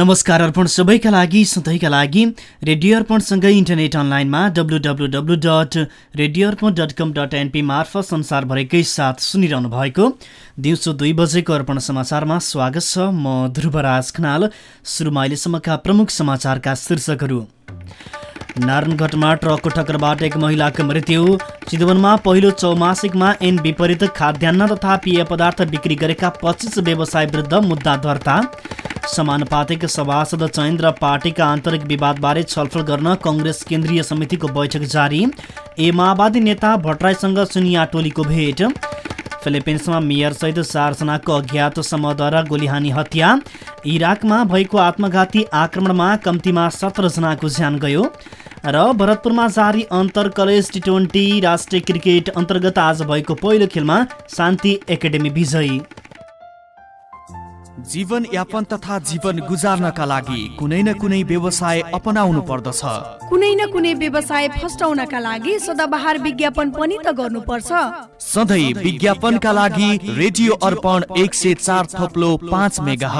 नमस्कार अर्पण सबैका लागि सधैँका लागि रेडियो अर्पणसँगै इन्टरनेट अनलाइनमा W W W dot radio Arpan dot com dot NP मार्फत संसारभरिकै साथ सुनिरहनु भएको दिउँसो दुई बजेको अर्पण समाचारमा स्वागत छ म ध्रुवराज खनाल। सुरुमा अहिलेसम्मका प्रमुख समाचारका शीर्षकहरू। नारायणगढमा ट्रकको ठक्करबाट एक महिलाको मृत्यु। चितवनमा पहिलो चौमासिकमा एन विपरीत खाद्यान्न तथा पेय पदार्थ बिक्री गरेका पच्चिस व्यवसाय विरुद्ध मुद्दा दर्ता समानुपातिक सभासद चयन र पार्टीका आन्तरिक विवादबारे छलफल गर्न कङ्ग्रेस केन्द्रीय समितिको बैठक जारी। ए माओवादी नेता भट्टराईसँग सुनिया टोलीको भेट। फिलिपिन्समा मेयरसहित चारजनाको अज्ञात समूहद्वारा गोलीहानी हत्या। इराकमा भएको आत्मघाती आक्रमणमा कम्तीमा सत्रजनाको ज्यान गयो। र भरतपुरमा जारी अन्तर कलेज टी ट्वेन्टी राष्ट्रिय क्रिकेट अन्तर्गत आज भएको पहिलो खेलमा शान्ति एकाडेमी विजयी। जीवन यापन तथा जीवन गुजार्नका लागि कुनै न कुनै व्यवसाय अपनाउनु पर्दछ। कुनै न कुनै व्यवसाय फस्टाउनका लागि सदाबहार विज्ञापन पनि त गर्नुपर्छ। सधैँ विज्ञापनका लागि रेडियो अर्पण एक सय चार थप्लो पाँच मेगा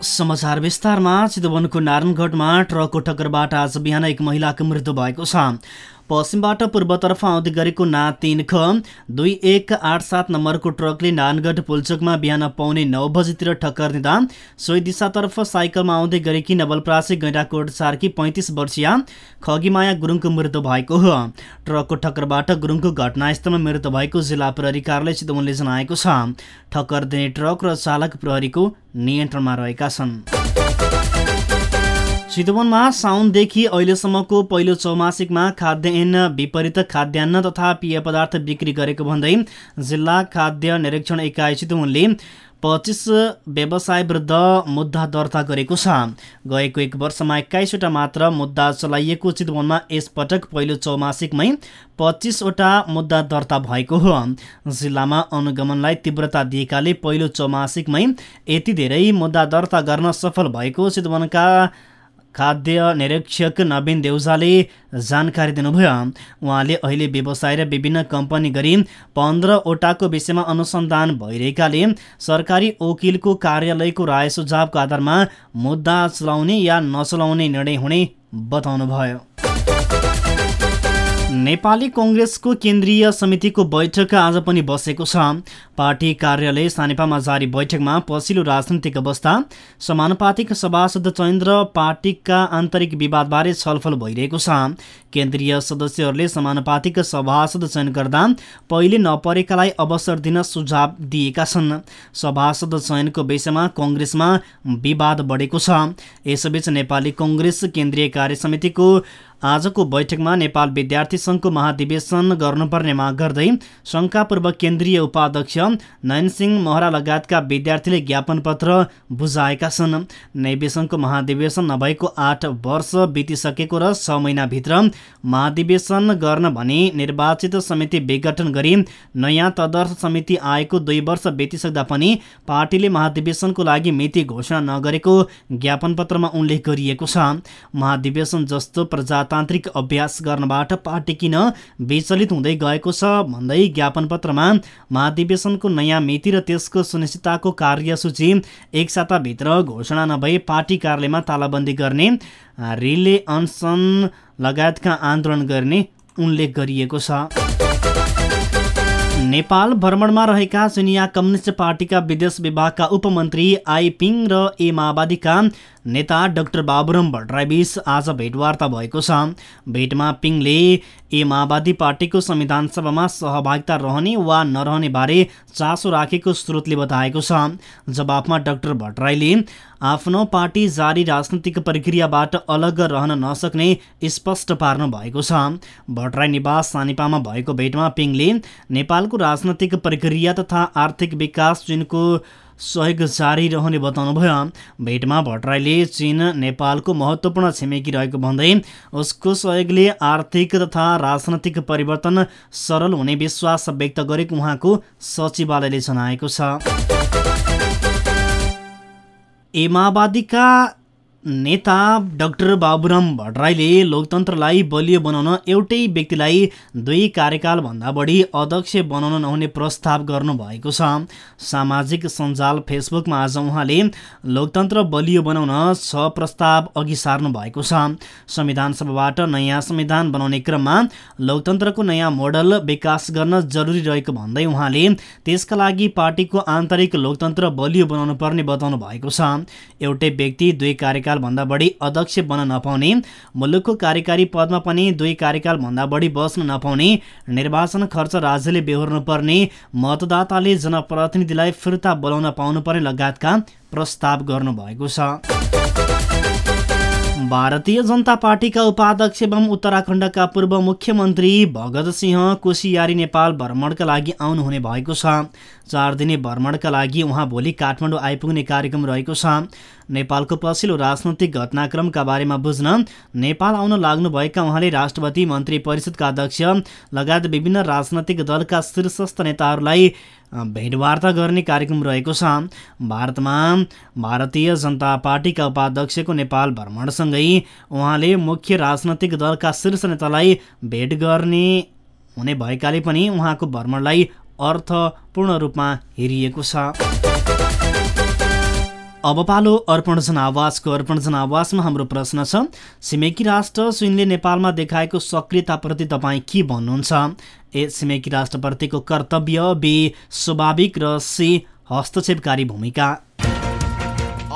समाचार विस्तारमा चितवनको नारायणगढमा ट्रकको टक्करबाट आज बिहान एक महिलाको मृत्यु भएको छ। पश्चिमबाट पूर्वतर्फ आउँदै गरेको ना तिन ख दुई एक आठ सात नम्बरको ट्रकले नानगढ पुलचोकमा बिहान पाउने नौ बजीतिर ठक्कर दिँदा सोही दिशातर्फ साइकलमा आउँदै गरेकी नवलप्रासी गैँडाकोट सार्की पैँतिस वर्षीय खगीमाया गुरुङको मृत्यु भएको हो। ट्रकको ठक्करबाट गुरुङको घटनास्थलमा मृत्यु भएको जिल्ला प्रहरी कार्यालय चितवनले जनाएको छ। ठक्कर दिने ट्रक र चालक प्रहरीको नियन्त्रणमा रहेका छन्। चितवनमा साउनदेखि अहिलेसम्मको पहिलो चौमासिकमा खाद्यान्न विपरीत खाद्यान्न तथा पेय पदार्थ बिक्री गरेको भन्दै जिल्ला खाद्य निरीक्षण इकाइ चितवनले पच्चिस व्यवसाय विरुद्ध मुद्दा दर्ता गरेको छ। गएको एक वर्षमा एक्काइसवटा मात्र मुद्दा चलाइएको चितवनमा यसपटक पहिलो चौमासिकमै पच्चिसवटा मुद्दा दर्ता भएको हो। जिल्लामा अनुगमनलाई तीव्रता दिएकाले पहिलो चौमासिकमै यति धेरै मुद्दा दर्ता गर्न सफल भएको चितवनका खाद्य निरीक्षक नवीन देउजाले जानकारी दिनुभयो। उहाँले अहिले व्यवसाय र विभिन्न कम्पनी गरी पन्ध्रवटाको विषयमा अनुसन्धान भइरहेकाले सरकारी वकिलको कार्यालयको राय सुझावको आधारमा मुद्दा चलाउने या नचलाउने निर्णय हुने बताउनुभयो। नेपाली कङ्ग्रेसको केन्द्रीय समितिको बैठक आज पनि बसेको छ। पार्टी कार्यालय सानेपामा जारी बैठकमा पछिल्लो राजनैतिक अवस्था समानुपातिक सभासद चयन र पार्टीका आन्तरिक विवादबारे छलफल भइरहेको छ। केन्द्रीय सदस्यहरूले समानुपातिक सभासद चयन गर्दा पहिले नपरेकालाई अवसर दिन सुझाव दिएका छन्। सभासद चयनको विषयमा कङ्ग्रेसमा विवाद बढेको छ। यसबीच नेपाली कङ्ग्रेस केन्द्रीय कार्य समितिको आजको बैठकमा नेपाल विद्यार्थी सङ्घको महाधिवेशन गर्नुपर्ने माग गर्दै शङ्कापूर्वक केन्द्रीय उपाध्यक्ष नयनसिंह महरा लगायतका विद्यार्थीले ज्ञापन पत्र बुझाएका छन्। नैवेशनको महाधिवेशन नभएको आठ वर्ष बितिसकेको र छ महिनाभित्र महाधिवेशन गर्न भनी निर्वाचित समिति विघटन गरी नयाँ तदर्थ समिति आएको दुई वर्ष बितिसक्दा पनि पार्टीले महाधिवेशनको लागि मिति घोषणा नगरेको ज्ञापन पत्रमा उल्लेख गरिएको छ। महाधिवेशन जस्तो प्रजा प्रजातान्त्रिक अभ्यास गर्नबाट पार्टी किन विचलित हुँदै गएको छ भन्दै ज्ञापन पत्रमा महाधिवेशनको नयाँ मिति र त्यसको सुनिश्चितताको कार्यसूची एक साताभित्र घोषणा नभई पार्टी कार्यालयमा तालाबन्दी गर्ने रिले अनसन लगायतका आन्दोलन गर्ने उल्लेख गरिएको छ। नेपाल भ्रमणमा रहेका चिनिया कम्युनिस्ट पार्टीका विदेश विभागका उपमन्त्री आइपिङ र ए माओवादीका नेता डाक्टर बाबुराम भट्टराईबीच आज भेटवार्ता भएको छ। भेटमा पिङले ए माओवादी पार्टीको संविधान सभामा सहभागिता रहने वा नरहने बारे चासो राखेको स्रोतले बताएको छ। जवाफमा डाक्टर भट्टराईले आफ्नो पार्टी जारी राजनैतिक प्रक्रियाबाट अलग रहन नसक्ने स्पष्ट पार्नु भएको छ। भट्टराई निवास सानिपामा भएको भेटमा पिङले नेपालको राजनैतिक प्रक्रिया तथा आर्थिक विकास चीनको सहयोग जारी रहने बताउनुभयो। भेटमा भट्टराईले चीन नेपालको महत्त्वपूर्ण छिमेकी रहेको भन्दै उसको सहयोगले आर्थिक तथा राजनैतिक परिवर्तन सरल हुने विश्वास व्यक्त गरेको उहाँको सचिवालयले जनाएको छ। ए नेता डाक्टर बाबुराम भट्टराईले लोकतन्त्रलाई बलियो बनाउन एउटै व्यक्तिलाई दुई कार्यकालभन्दा बढी अध्यक्ष बनाउन नहुने प्रस्ताव गर्नुभएको छ। सामाजिक सञ्जाल फेसबुकमा आज उहाँले लोकतन्त्र बलियो बनाउन छ प्रस्ताव अघि सार्नु भएको छ। संविधान सभाबाट नयाँ संविधान बनाउने क्रममा लोकतन्त्रको नयाँ मोडल विकास गर्न जरुरी रहेको भन्दै उहाँले त्यसका लागि पार्टीको आन्तरिक लोकतन्त्र बलियो बनाउनु पर्ने बताउनु भएको छ। एउटै व्यक्ति दुई कार्यकाल कार्यकालभन्दा बढी अध्यक्ष बन्न नपाउने मुलुकको कार्यकारी पदमा पनि दुई कार्यकालभन्दा बढी बस्न नपाउने निर्वाचन खर्च राज्यले बेहोर्नु पर्ने मतदाताले जनप्रतिनिधिलाई फिर्ता बोलाउन पाउनुपर्ने लगायतका प्रस्ताव गर्नुभएको छ। भारतीय जनता पार्टीका उपाध्यक्ष एवं उत्तराखण्डका पूर्व मुख्यमन्त्री भगत सिंह कोसियारी नेपाल भ्रमणका लागि आउनुहुने भएको छ। चार दिने भ्रमणका लागि उहाँ भोलि काठमाडौँ आइपुग्ने कार्यक्रम रहेको छ। नेपालको पछिल्लो राजनैतिक घटनाक्रमका बारेमा बुझ्न नेपाल आउन लाग्नुभएका उहाँले राष्ट्रपति मन्त्री परिषदका अध्यक्ष लगायत विभिन्न राजनैतिक दलका शीर्षस्थ नेताहरूलाई भेटवार्ता गर्ने कार्यक्रम रहेको छ। भारतमा भारतीय जनता पार्टीका उपाध्यक्षको नेपाल भ्रमणसँगै उहाँले मुख्य राजनैतिक दलका शीर्ष नेतालाई भेट गर्ने हुने भएकाले पनि उहाँको भ्रमणलाई अर्थपूर्ण रूपमा हेरिएको छ। अब पालो अर्पण जनावासको अर्पण जनावासमा हाम्रो प्रश्न छ छिमेकी राष्ट्र चीनले नेपालमा देखाएको सक्रियताप्रति तपाईँ के भन्नुहुन्छ? ए छिमेकी राष्ट्रप्रतिको कर्तव्य बी स्वाभाविक र सी हस्तक्षेपकारी भूमिका।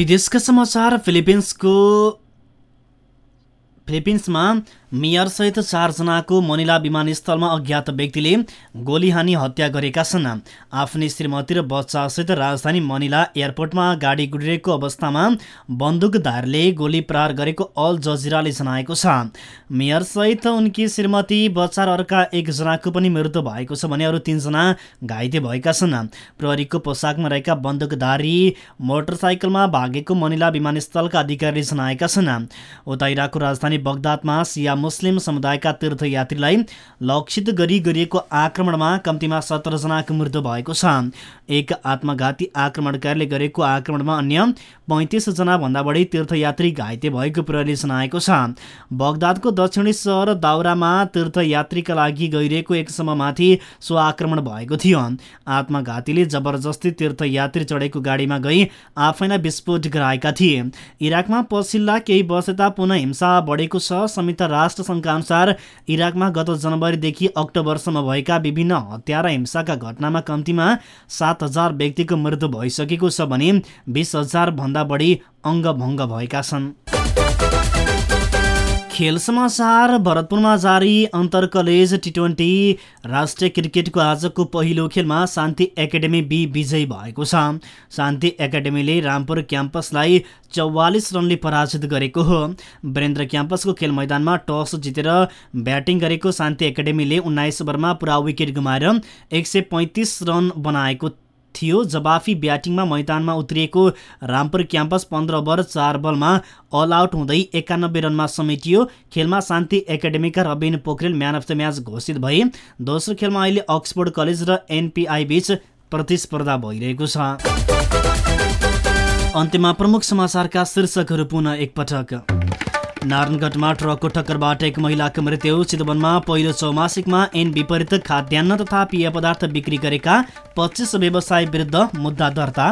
विदेशका समाचार फिलिपिन्सको फिलिपिन्समा मेयरसहित चारजनाको मनिला विमानस्थलमा अज्ञात व्यक्तिले गोली हानी हत्या गरेका छन्। आफ्नै श्रीमती र बच्चासहित राजधानी मनिला एयरपोर्टमा गाडी गुडिरहेको अवस्थामा बन्दुकधारले गोली प्रहार गरेको अल जजिराले जनाएको छ। मेयरसहित उनकी श्रीमती बच्चा र अर्का एकजनाको पनि मृत्यु भएको छ भने अरू तिनजना घाइते भएका छन्। प्रहरीको पोसाकमा रहेका बन्दुकधारी मोटरसाइकलमा भागेको मनिला विमानस्थलका अधिकारीले जनाएका छन्। उता इराकको राजधानी बगदादमा सिया मुस्लिम समुदायका तीर्थयात्रीलाई लक्षित गरी गरिएको आक्रमणमा कम्तीमा सत्रजनाको मृत्यु भएको छ। एक आत्मघाती आक्रमणकारीले गरेको आक्रमणमा अन्य पैँतिसजना भन्दा बढी तीर्थयात्री घाइते भएको प्रहरीले जनाएको छ। बगदादको दक्षिणी सहर दाउरामा तीर्थयात्रीका लागि गइरहेको एक समयमाथि सो आक्रमण भएको थियो। आत्मघातीले जबरजस्ती तीर्थयात्री चढेको गाडीमा गई आफैलाई विस्फोट गराएका थिए। इराकमा पछिल्ला केही वर्ष यता पुनः हिंसा बढेको छ। संयुक्त राष्ट्र सङ्घका अनुसार इराकमा गत जनवरीदेखि अक्टोबरसम्म भएका विभिन्न हत्या र हिंसाका घटनामा कम्तीमा सात हजार व्यक्तिको मृत्यु भइसकेको छ भने बिस हजार भन्दा बढी अङ्गभङ्ग भएका छन्। खेल समाचार भरतपुरमा जारी अन्तर कलेज टी ट्वेन्टी राष्ट्रिय क्रिकेटको आजको पहिलो खेलमा शान्ति एकाडेमी बी विजयी भएको छ। शान्ति एकाडेमीले रामपुर क्याम्पसलाई चौवालिस रनले पराजित गरेको हो। वीरेन्द्र क्याम्पसको खेल मैदानमा टस जितेर ब्याटिङ गरेको शान्ति एकाडेमीले उन्नाइस ओभरमा पुरा विकेट गुमाएर एक रन बनाएको थियो जवाफी ब्याटिङमा मैदानमा उत्रिएको रामपुर क्याम्पस पन्ध्र ओभर चार बलमा अल आउट हुँदै एकानब्बे रनमा समेटियो। खेलमा Shanti एकाडेमीका Rabin Pokharel man of the match घोषित भए। दोस्रो खेलमा अहिले अक्सफोर्ड कलेज र एनपिआई बीच प्रतिस्पर्धा भइरहेको छ। अन्त्यमा प्रमुख समाचारका शीर्षकहरू पुनः एकपटक। नारायणगढमा ट्रकको टक्करबाट एक महिलाको मृत्यु। चितवनमा पहिलो चौमासिकमा ऐन विपरीत खाद्यान्न तथा पेय पदार्थ बिक्री गरेका पच्चिस व्यवसाय विरुद्ध मुद्दा दर्ता।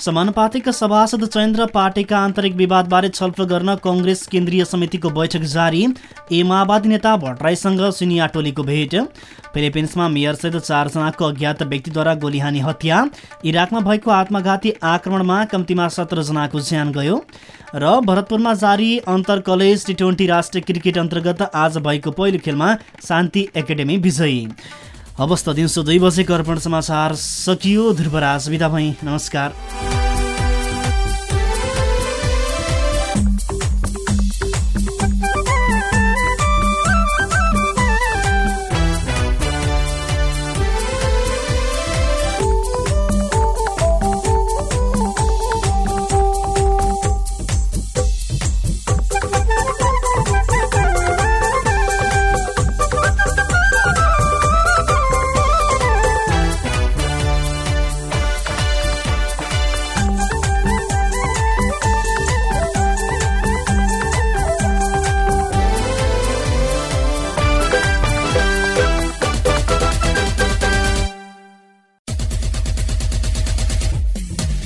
समानुपातिक सभासद चयन र पार्टीका आन्तरिक विवादबारे छलफल गर्न कङ्ग्रेस केन्द्रीय समितिको बैठक जारी। ए माओवादी नेता भट्टराईसँग सिनिया टोलीको भेट। फिलिपिन्समा मेयरसहित चारजनाको अज्ञात व्यक्तिद्वारा गोलीहानी हत्या। इराकमा भएको आत्मघाती आक्रमणमा कम्तीमा सत्रजनाको ज्यान गयो। र भरतपुरमा जारी अन्तर कलेज टी ट्वेन्टी राष्ट्रिय क्रिकेट अन्तर्गत आज भएको पहिलो खेलमा शान्ति एकाडेमी विजयी। अवस्थ दिउँसो दुई बजेको अर्पण समाचार सकियो ध्रुवराज बिदा भई नमस्कार।